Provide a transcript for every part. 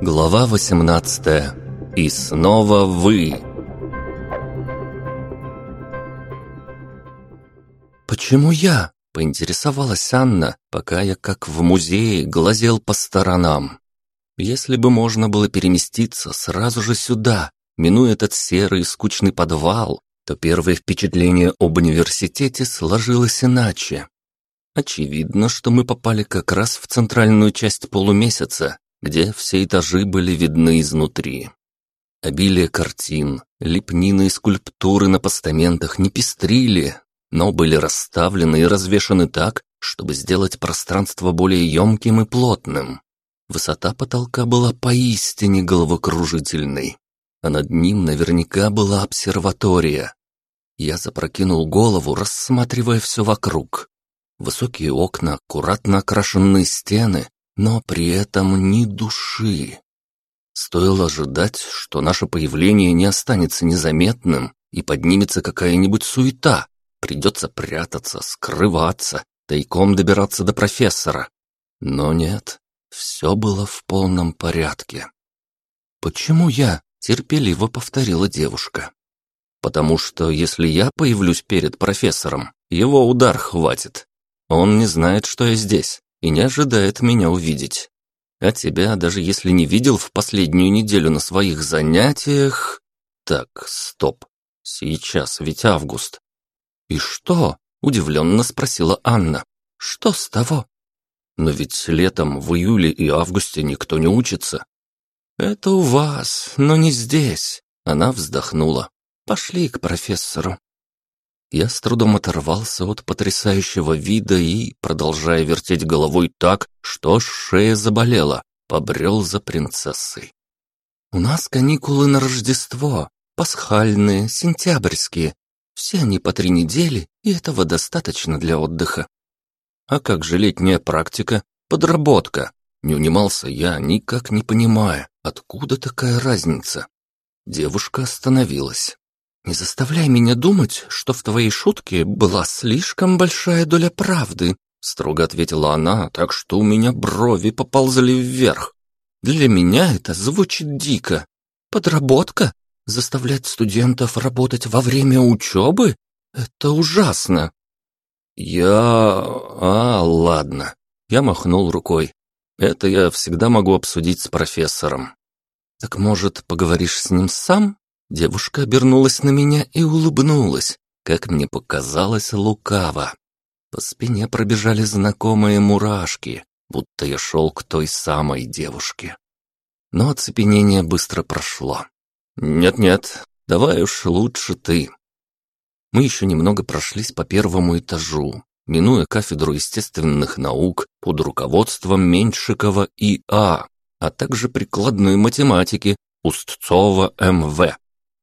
Глава 18. И снова вы. Почему я? поинтересовалась Анна, пока я как в музее глазел по сторонам. Если бы можно было переместиться сразу же сюда, минуя этот серый и скучный подвал, то первое впечатление об университете сложилось иначе. Очевидно, что мы попали как раз в центральную часть полумесяца, где все этажи были видны изнутри. Обилие картин, лепнины и скульптуры на постаментах не пестрили, но были расставлены и развешаны так, чтобы сделать пространство более емким и плотным. Высота потолка была поистине головокружительной, а над ним наверняка была обсерватория. Я запрокинул голову, рассматривая все вокруг. Высокие окна, аккуратно окрашенные стены, но при этом ни души. Стоило ожидать, что наше появление не останется незаметным и поднимется какая-нибудь суета. Придется прятаться, скрываться, тайком добираться до профессора. Но нет, все было в полном порядке. «Почему я?» — терпеливо повторила девушка. «Потому что если я появлюсь перед профессором, его удар хватит. Он не знает, что я здесь, и не ожидает меня увидеть. А тебя, даже если не видел в последнюю неделю на своих занятиях... Так, стоп. Сейчас ведь август. И что? Удивленно спросила Анна. Что с того? Но ведь летом, в июле и августе никто не учится. Это у вас, но не здесь. Она вздохнула. Пошли к профессору. Я с трудом оторвался от потрясающего вида и, продолжая вертеть головой так, что шея заболела, побрел за принцессой. «У нас каникулы на Рождество, пасхальные, сентябрьские. Все они по три недели, и этого достаточно для отдыха». «А как же летняя практика? Подработка?» Не унимался я, никак не понимая, откуда такая разница. Девушка остановилась. «Не заставляй меня думать, что в твоей шутке была слишком большая доля правды», строго ответила она, так что у меня брови поползли вверх. «Для меня это звучит дико. Подработка? Заставлять студентов работать во время учебы? Это ужасно!» «Я... А, ладно». Я махнул рукой. «Это я всегда могу обсудить с профессором». «Так, может, поговоришь с ним сам?» Девушка обернулась на меня и улыбнулась, как мне показалось, лукаво. По спине пробежали знакомые мурашки, будто я шел к той самой девушке. Но оцепенение быстро прошло. «Нет-нет, давай уж лучше ты». Мы еще немного прошлись по первому этажу, минуя кафедру естественных наук под руководством Меньшикова И.А., а также прикладной математики Устцова М.В.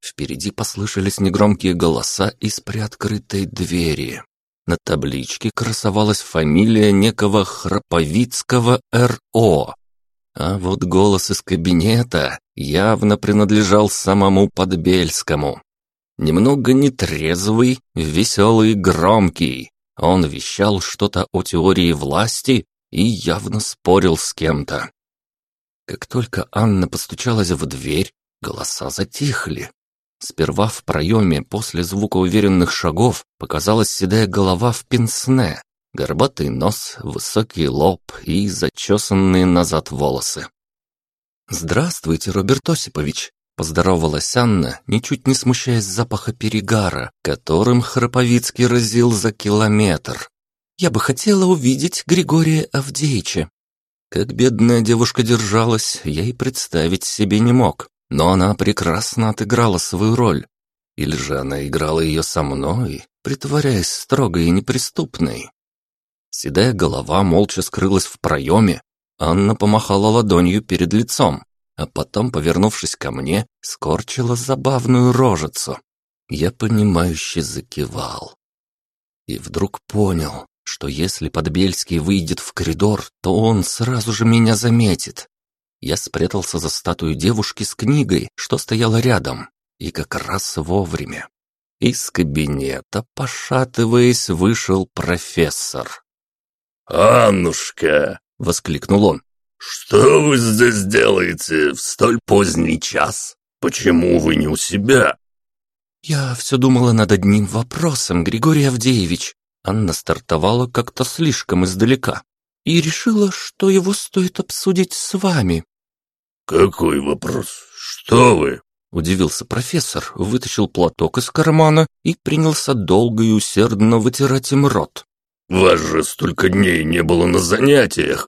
Впереди послышались негромкие голоса из приоткрытой двери. На табличке красовалась фамилия некого Храповицкого Р.О. А вот голос из кабинета явно принадлежал самому Подбельскому. Немного нетрезвый, веселый и громкий. Он вещал что-то о теории власти и явно спорил с кем-то. Как только Анна постучалась в дверь, голоса затихли. Сперва в проеме, после звука уверенных шагов, показалась седая голова в пенсне, горбатый нос, высокий лоб и зачесанные назад волосы. «Здравствуйте, Роберт Осипович!» – поздоровалась Анна, ничуть не смущаясь запаха перегара, которым Храповицкий разил за километр. «Я бы хотела увидеть Григория Авдеича». Как бедная девушка держалась, я и представить себе не мог. Но она прекрасно отыграла свою роль. Или же она играла ее со мной, притворяясь строгой и неприступной. Седая голова молча скрылась в проеме. Анна помахала ладонью перед лицом, а потом, повернувшись ко мне, скорчила забавную рожицу. Я понимающе закивал. И вдруг понял, что если Подбельский выйдет в коридор, то он сразу же меня заметит. Я спрятался за статую девушки с книгой, что стояла рядом, и как раз вовремя. Из кабинета, пошатываясь, вышел профессор. «Аннушка!» — воскликнул он. «Что вы здесь делаете в столь поздний час? Почему вы не у себя?» «Я все думала над одним вопросом, Григорий Авдеевич». Анна стартовала как-то слишком издалека и решила, что его стоит обсудить с вами. «Какой вопрос? Что вы?» Удивился профессор, вытащил платок из кармана и принялся долго и усердно вытирать им рот. «Вас же столько дней не было на занятиях!»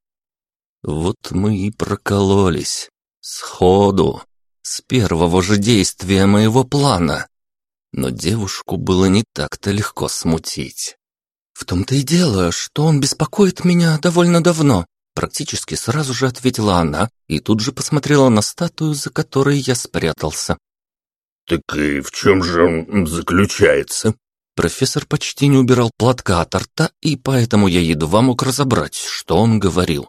Вот мы и прокололись. Сходу. С первого же действия моего плана. Но девушку было не так-то легко смутить. В том-то и дело, что он беспокоит меня довольно давно. Практически сразу же ответила она и тут же посмотрела на статую, за которой я спрятался. «Так и в чем же он заключается?» Профессор почти не убирал платка от рта, и поэтому я едва мог разобрать, что он говорил.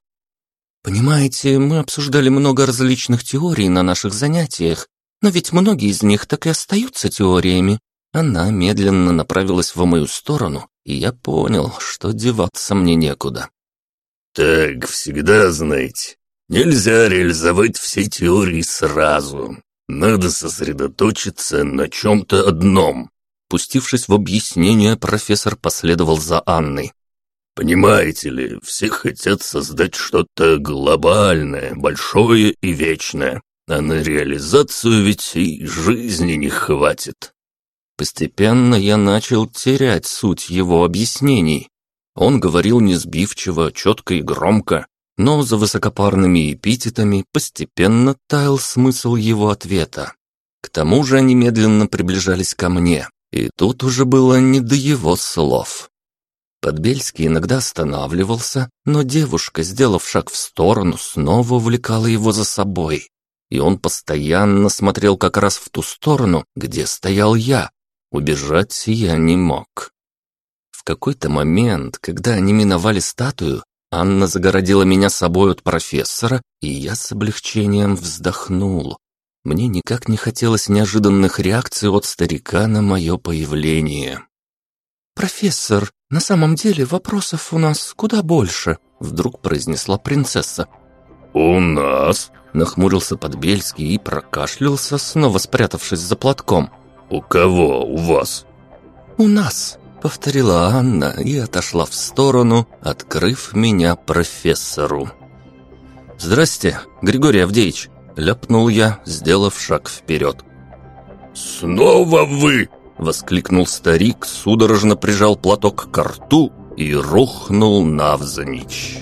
«Понимаете, мы обсуждали много различных теорий на наших занятиях, но ведь многие из них так и остаются теориями». Она медленно направилась в мою сторону, и я понял, что деваться мне некуда. «Так всегда, знаете, нельзя реализовать все теории сразу. Надо сосредоточиться на чем-то одном». Пустившись в объяснение, профессор последовал за Анной. «Понимаете ли, все хотят создать что-то глобальное, большое и вечное, а на реализацию ведь и жизни не хватит». Постепенно я начал терять суть его объяснений. Он говорил несбивчиво, четко и громко, но за высокопарными эпитетами постепенно таял смысл его ответа. К тому же они медленно приближались ко мне, и тут уже было не до его слов. Подбельский иногда останавливался, но девушка, сделав шаг в сторону, снова увлекала его за собой. И он постоянно смотрел как раз в ту сторону, где стоял я. Убежать я не мог. В какой-то момент, когда они миновали статую, Анна загородила меня собой от профессора, и я с облегчением вздохнул. Мне никак не хотелось неожиданных реакций от старика на мое появление. «Профессор, на самом деле вопросов у нас куда больше», — вдруг произнесла принцесса. «У нас?» — нахмурился Подбельский и прокашлялся, снова спрятавшись за платком. «У кого у вас?» «У нас», повторила Анна и отошла в сторону, открыв меня профессору. «Здрасте, Григорий Авдеевич!» – ляпнул я, сделав шаг вперед. «Снова вы!» – воскликнул старик, судорожно прижал платок к рту и рухнул навзничь.